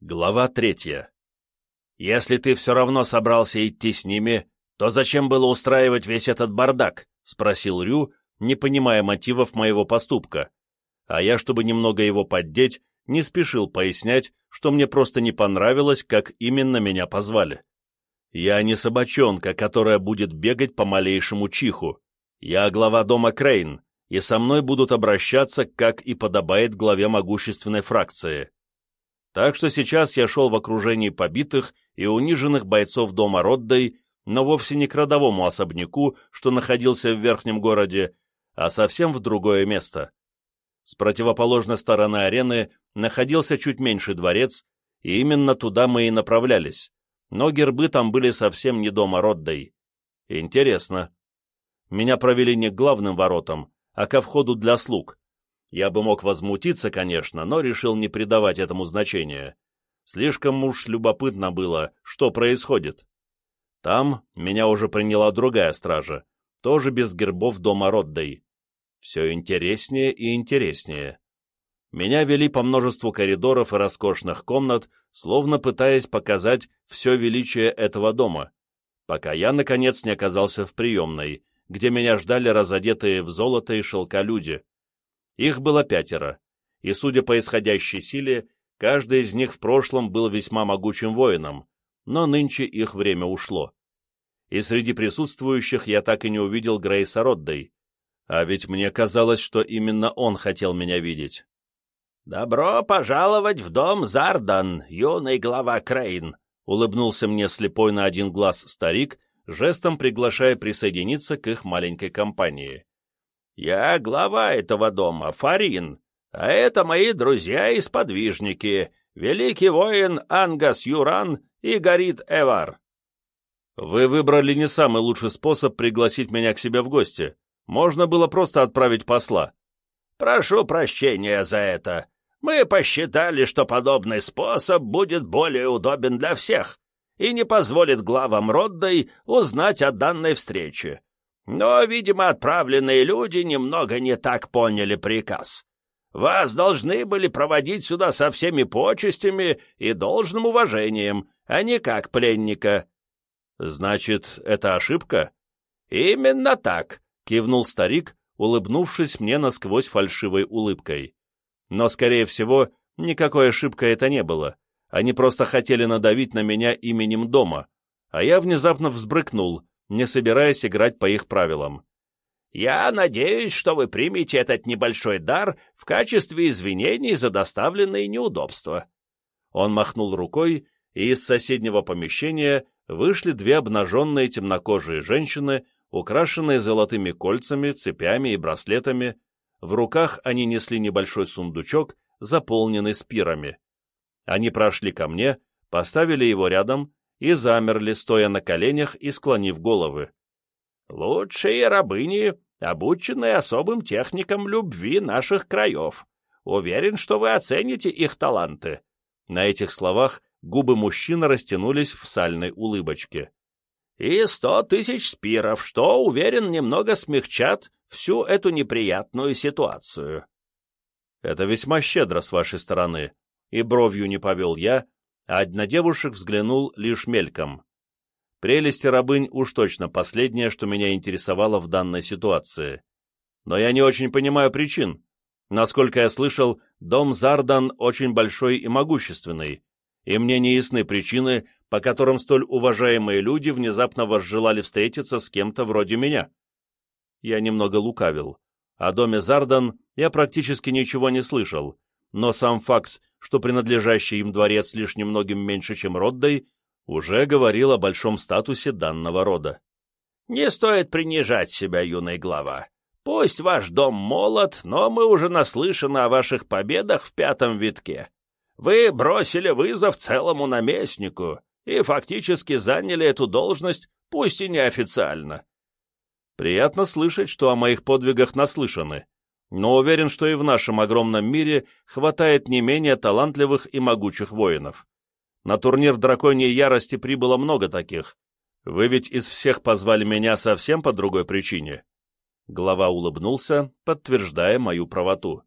Глава третья. «Если ты все равно собрался идти с ними, то зачем было устраивать весь этот бардак?» — спросил Рю, не понимая мотивов моего поступка. А я, чтобы немного его поддеть, не спешил пояснять, что мне просто не понравилось, как именно меня позвали. Я не собачонка, которая будет бегать по малейшему чиху. Я глава дома Крейн, и со мной будут обращаться, как и подобает главе могущественной фракции. Так что сейчас я шел в окружении побитых и униженных бойцов дома Роддой, но вовсе не к родовому особняку, что находился в верхнем городе, а совсем в другое место. С противоположной стороны арены находился чуть меньший дворец, и именно туда мы и направлялись, но гербы там были совсем не дома Роддой. Интересно. Меня провели не к главным воротам, а ко входу для слуг, я бы мог возмутиться, конечно, но решил не придавать этому значения. Слишком уж любопытно было, что происходит. Там меня уже приняла другая стража, тоже без гербов дома Роддой. Все интереснее и интереснее. Меня вели по множеству коридоров и роскошных комнат, словно пытаясь показать все величие этого дома, пока я, наконец, не оказался в приемной, где меня ждали разодетые в золото и шелка люди. Их было пятеро, и, судя по исходящей силе, каждый из них в прошлом был весьма могучим воином, но нынче их время ушло. И среди присутствующих я так и не увидел Грейса Роддой, а ведь мне казалось, что именно он хотел меня видеть. «Добро пожаловать в дом Зардан, юный глава Крейн», — улыбнулся мне слепой на один глаз старик, жестом приглашая присоединиться к их маленькой компании. Я глава этого дома, Фарин, а это мои друзья и сподвижники, великий воин Ангас Юран и Горит Эвар. Вы выбрали не самый лучший способ пригласить меня к себе в гости. Можно было просто отправить посла. Прошу прощения за это. Мы посчитали, что подобный способ будет более удобен для всех и не позволит главам Роддой узнать о данной встрече. Но, видимо, отправленные люди немного не так поняли приказ. Вас должны были проводить сюда со всеми почестями и должным уважением, а не как пленника». «Значит, это ошибка?» «Именно так», — кивнул старик, улыбнувшись мне насквозь фальшивой улыбкой. Но, скорее всего, никакой ошибкой это не было. Они просто хотели надавить на меня именем дома, а я внезапно взбрыкнул, не собираясь играть по их правилам. «Я надеюсь, что вы примете этот небольшой дар в качестве извинений за доставленные неудобства». Он махнул рукой, и из соседнего помещения вышли две обнаженные темнокожие женщины, украшенные золотыми кольцами, цепями и браслетами. В руках они несли небольшой сундучок, заполненный спирами. Они прошли ко мне, поставили его рядом и замерли, стоя на коленях и склонив головы. «Лучшие рабыни, обученные особым техникам любви наших краев. Уверен, что вы оцените их таланты». На этих словах губы мужчины растянулись в сальной улыбочке. «И сто тысяч спиров, что, уверен, немного смягчат всю эту неприятную ситуацию». «Это весьма щедро с вашей стороны», и бровью не повел я, а на девушек взглянул лишь мельком. Прелести рабынь уж точно последнее, что меня интересовало в данной ситуации. Но я не очень понимаю причин. Насколько я слышал, дом Зардан очень большой и могущественный, и мне не ясны причины, по которым столь уважаемые люди внезапно возжелали встретиться с кем-то вроде меня. Я немного лукавил. О доме Зардан я практически ничего не слышал, но сам факт, что принадлежащий им дворец лишь немногим меньше, чем Роддой, уже говорил о большом статусе данного рода. «Не стоит принижать себя, юный глава. Пусть ваш дом молод, но мы уже наслышаны о ваших победах в пятом витке. Вы бросили вызов целому наместнику и фактически заняли эту должность, пусть и неофициально». «Приятно слышать, что о моих подвигах наслышаны», но уверен, что и в нашем огромном мире хватает не менее талантливых и могучих воинов. На турнир Драконьей Ярости прибыло много таких. Вы ведь из всех позвали меня совсем по другой причине». Глава улыбнулся, подтверждая мою правоту.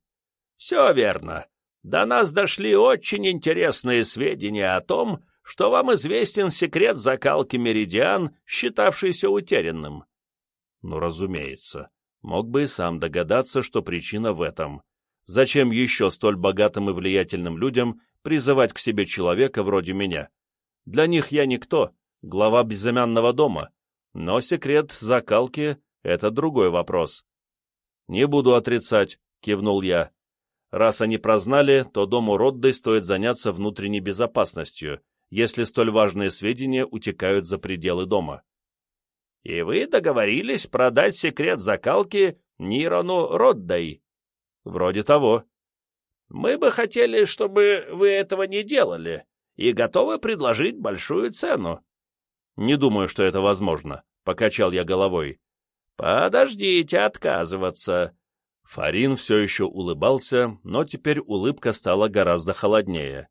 «Все верно. до нас дошли очень интересные сведения о том, что вам известен секрет закалки меридиан, считавшийся утерянным. Ну, разумеется. Мог бы и сам догадаться, что причина в этом. Зачем еще столь богатым и влиятельным людям призывать к себе человека вроде меня? Для них я никто, глава безымянного дома. Но секрет закалки — это другой вопрос. «Не буду отрицать», — кивнул я. «Раз они прознали, то дому Роддой стоит заняться внутренней безопасностью, если столь важные сведения утекают за пределы дома». «И вы договорились продать секрет закалки Нирону Роддай?» «Вроде того». «Мы бы хотели, чтобы вы этого не делали, и готовы предложить большую цену». «Не думаю, что это возможно», — покачал я головой. «Подождите отказываться». Фарин все еще улыбался, но теперь улыбка стала гораздо холоднее.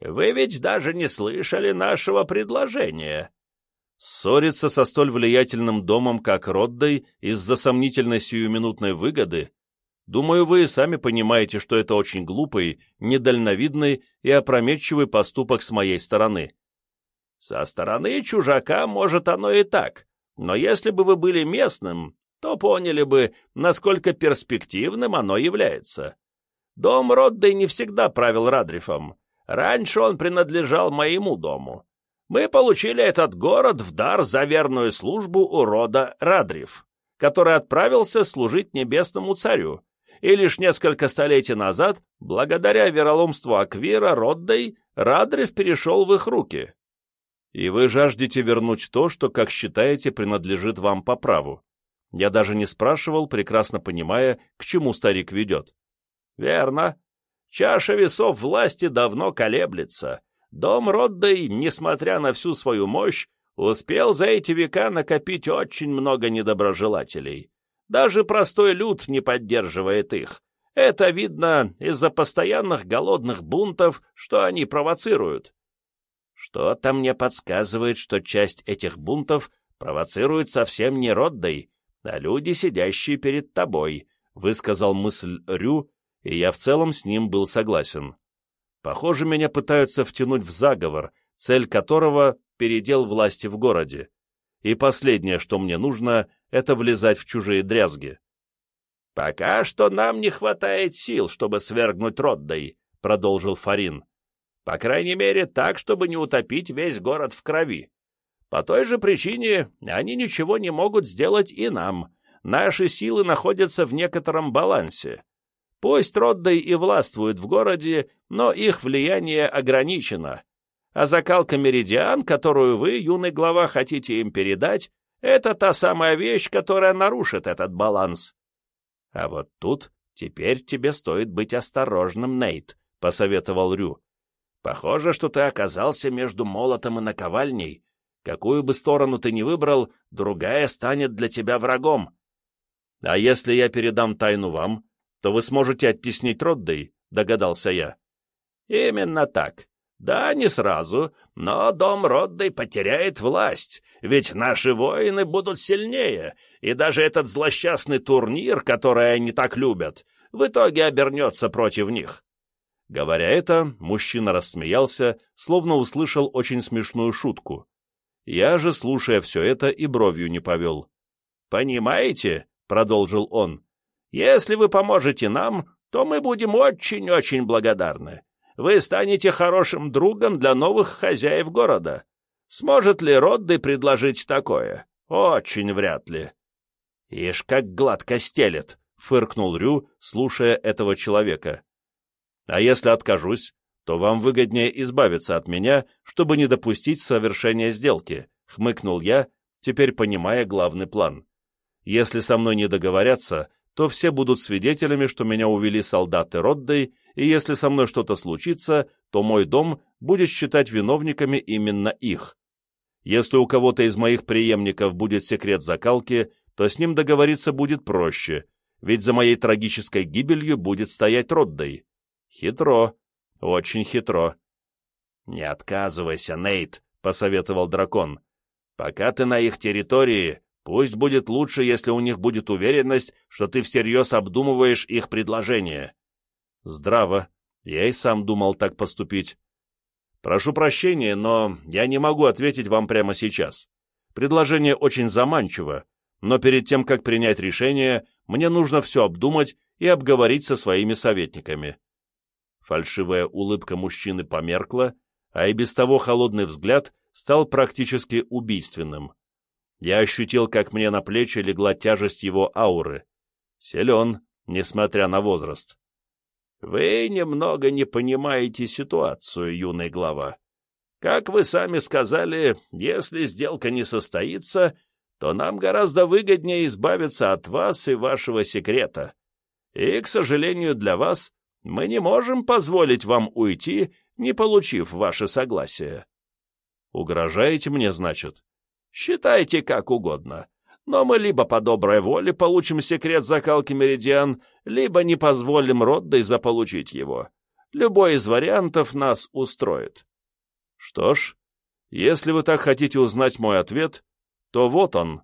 «Вы ведь даже не слышали нашего предложения». Ссориться со столь влиятельным домом, как Роддой, из-за сомнительной сиюминутной выгоды? Думаю, вы и сами понимаете, что это очень глупый, недальновидный и опрометчивый поступок с моей стороны. Со стороны чужака, может, оно и так, но если бы вы были местным, то поняли бы, насколько перспективным оно является. Дом Роддой не всегда правил Радрифом. Раньше он принадлежал моему дому. Мы получили этот город в дар за верную службу у рода Радриф, который отправился служить небесному царю, и лишь несколько столетий назад, благодаря вероломству Аквира Роддой, Радриф перешел в их руки. И вы жаждете вернуть то, что, как считаете, принадлежит вам по праву. Я даже не спрашивал, прекрасно понимая, к чему старик ведет. Верно. Чаша весов власти давно колеблется. Дом Роддой, несмотря на всю свою мощь, успел за эти века накопить очень много недоброжелателей. Даже простой люд не поддерживает их. Это видно из-за постоянных голодных бунтов, что они провоцируют. Что-то мне подсказывает, что часть этих бунтов провоцирует совсем не Роддой, а люди, сидящие перед тобой, — высказал мысль Рю, и я в целом с ним был согласен. Похоже, меня пытаются втянуть в заговор, цель которого — передел власти в городе. И последнее, что мне нужно, — это влезать в чужие дрязги. «Пока что нам не хватает сил, чтобы свергнуть Роддой», — продолжил Фарин. По крайней мере, так, чтобы не утопить весь город в крови. По той же причине они ничего не могут сделать и нам. Наши силы находятся в некотором балансе. Пусть Роддой и властвуют в городе, но их влияние ограничено. А закалка меридиан, которую вы, юный глава, хотите им передать, это та самая вещь, которая нарушит этот баланс. А вот тут теперь тебе стоит быть осторожным, Нейт, — посоветовал Рю. Похоже, что ты оказался между молотом и наковальней. Какую бы сторону ты ни выбрал, другая станет для тебя врагом. А если я передам тайну вам, то вы сможете оттеснить Роддей, догадался я. Именно так. Да, не сразу, но дом Роддей потеряет власть, ведь наши воины будут сильнее, и даже этот злосчастный турнир, который они так любят, в итоге обернется против них. Говоря это, мужчина рассмеялся, словно услышал очень смешную шутку. Я же, слушая все это, и бровью не повел. «Понимаете?» — продолжил он. «Если вы поможете нам, то мы будем очень-очень благодарны. Вы станете хорошим другом для новых хозяев города. Сможет ли Родды предложить такое? Очень вряд ли». «Ишь, как гладко стелет!» — фыркнул Рю, слушая этого человека. А если откажусь, то вам выгоднее избавиться от меня, чтобы не допустить совершения сделки», — хмыкнул я, теперь понимая главный план. «Если со мной не договорятся, то все будут свидетелями, что меня увели солдаты Роддой, и если со мной что-то случится, то мой дом будет считать виновниками именно их. Если у кого-то из моих преемников будет секрет закалки, то с ним договориться будет проще, ведь за моей трагической гибелью будет стоять Роддой. Хитро, очень хитро. «Не отказывайся, Нейт», — посоветовал дракон. «Пока ты на их территории, пусть будет лучше, если у них будет уверенность, что ты всерьез обдумываешь их предложение». «Здраво», Я и сам думал так поступить. Прошу прощения, но я не могу ответить вам прямо сейчас. Предложение очень заманчиво, но перед тем, как принять решение, мне нужно все обдумать и обговорить со своими советниками. Фальшивая улыбка мужчины померкла, а и без того холодный взгляд стал практически убийственным. Я ощутил, как мне на плечи легла тяжесть его ауры. Силен, несмотря на возраст. Вы немного не понимаете ситуацию, юный глава. Как вы сами сказали, если сделка не состоится, то нам гораздо выгоднее избавиться от вас и вашего секрета. И, к сожалению для вас, мы не можем позволить вам уйти, не получив ваше согласие. Угрожаете мне, значит? Считайте как угодно. Но мы либо по доброй воле получим секрет закалки Меридиан, либо не позволим Роддой заполучить его. Любой из вариантов нас устроит. Что ж, если вы так хотите узнать мой ответ, то вот он.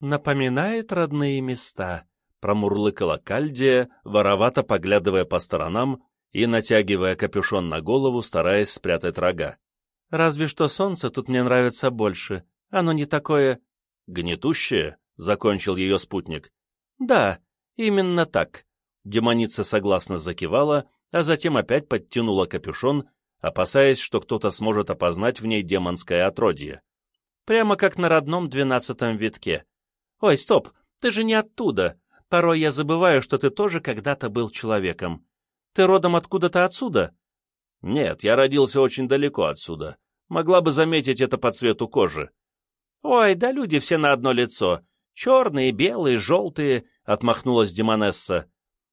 Напоминает родные места, промурлыкала Кальдия, воровато поглядывая по сторонам и натягивая капюшон на голову, стараясь спрятать рога. «Разве что солнце тут мне нравится больше. Оно не такое...» «Гнетущее?» — закончил ее спутник. «Да, именно так». Демоница согласно закивала, а затем опять подтянула капюшон, опасаясь, что кто-то сможет опознать в ней демонское отродье. Прямо как на родном двенадцатом витке. «Ой, стоп, ты же не оттуда. Порой я забываю, что ты тоже когда-то был человеком. Ты родом откуда-то отсюда?» «Нет, я родился очень далеко отсюда. Могла бы заметить это по цвету кожи». «Ой, да люди все на одно лицо. Черные, белые, желтые», — отмахнулась Демонесса.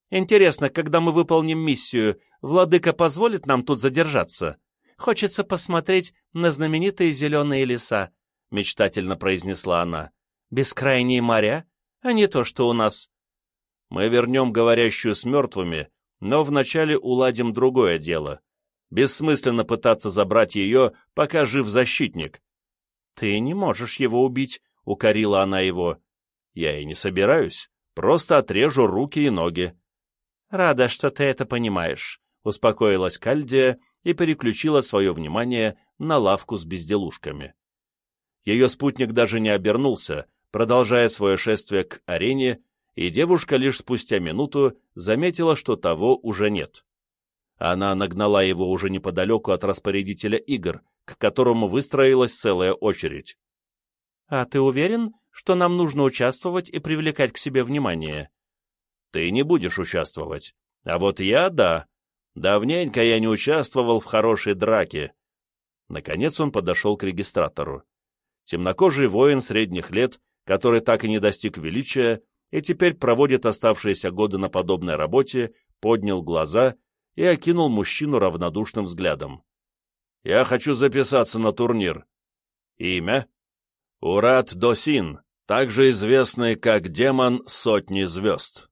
«Интересно, когда мы выполним миссию, владыка позволит нам тут задержаться? Хочется посмотреть на знаменитые зеленые леса», — мечтательно произнесла она. «Бескрайние моря, а не то, что у нас». Мы вернем говорящую с мертвыми, но вначале уладим другое дело. Бессмысленно пытаться забрать ее, пока жив защитник. «Ты не можешь его убить», — укорила она его. «Я и не собираюсь, просто отрежу руки и ноги». «Рада, что ты это понимаешь», — успокоилась Кальдия и переключила свое внимание на лавку с безделушками. Ее спутник даже не обернулся, продолжая свое шествие к арене и девушка лишь спустя минуту заметила, что того уже нет. Она нагнала его уже неподалеку от распорядителя игр, к которому выстроилась целая очередь. «А ты уверен, что нам нужно участвовать и привлекать к себе внимание?» «Ты не будешь участвовать. А вот я — да. Давненько я не участвовал в хорошей драке». Наконец он подошел к регистратору. Темнокожий воин средних лет, который так и не достиг величия, и теперь проводит оставшиеся годы на подобной работе, поднял глаза и окинул мужчину равнодушным взглядом. «Я хочу записаться на турнир». «Имя?» «Урат Досин, также известный как демон сотни звезд».